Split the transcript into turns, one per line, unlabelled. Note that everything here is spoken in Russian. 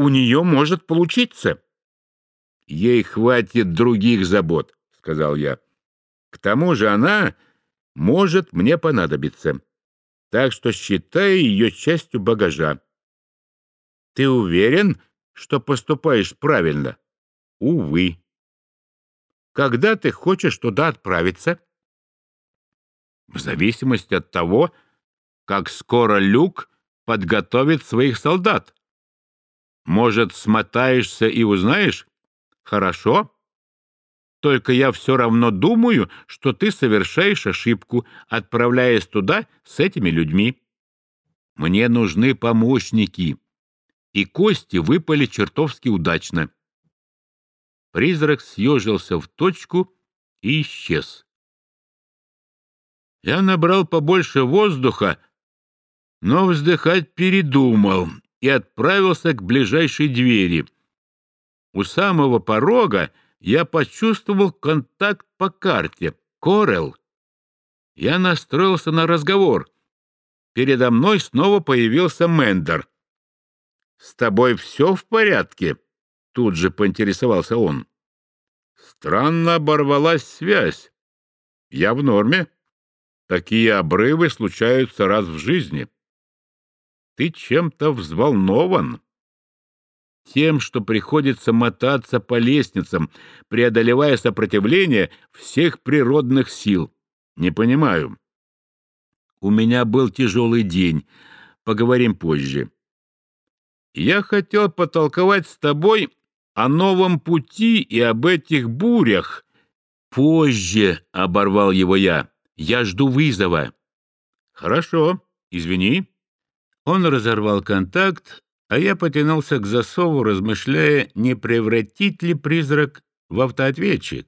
у нее может получиться.
Ей хватит других забот, — сказал я. К тому же она может мне понадобиться. Так что считай ее частью багажа.
Ты уверен, что поступаешь правильно?
Увы.
Когда ты хочешь туда отправиться?
В зависимости от того, как скоро Люк подготовит своих солдат. Может, смотаешься и узнаешь? Хорошо. Только я все равно думаю, что ты совершаешь ошибку, отправляясь туда с этими людьми. Мне нужны помощники. И кости выпали чертовски удачно. Призрак съежился в точку и исчез. Я набрал побольше воздуха, но вздыхать передумал и отправился к ближайшей двери. У самого порога я почувствовал контакт по карте. Корел. Я настроился на разговор. Передо мной снова появился Мендер. «С тобой все в порядке?» — тут же поинтересовался он. Странно оборвалась связь. Я в норме. Такие обрывы случаются раз в жизни. Ты чем-то взволнован? Тем, что приходится мотаться по лестницам, преодолевая сопротивление всех природных сил. Не понимаю. У меня был тяжелый день. Поговорим позже. Я хотел потолковать с тобой о новом пути и об этих бурях. Позже, — оборвал его я, — я жду вызова. Хорошо, извини. Он разорвал контакт, а я потянулся к засову, размышляя, не превратить ли призрак в автоответчик.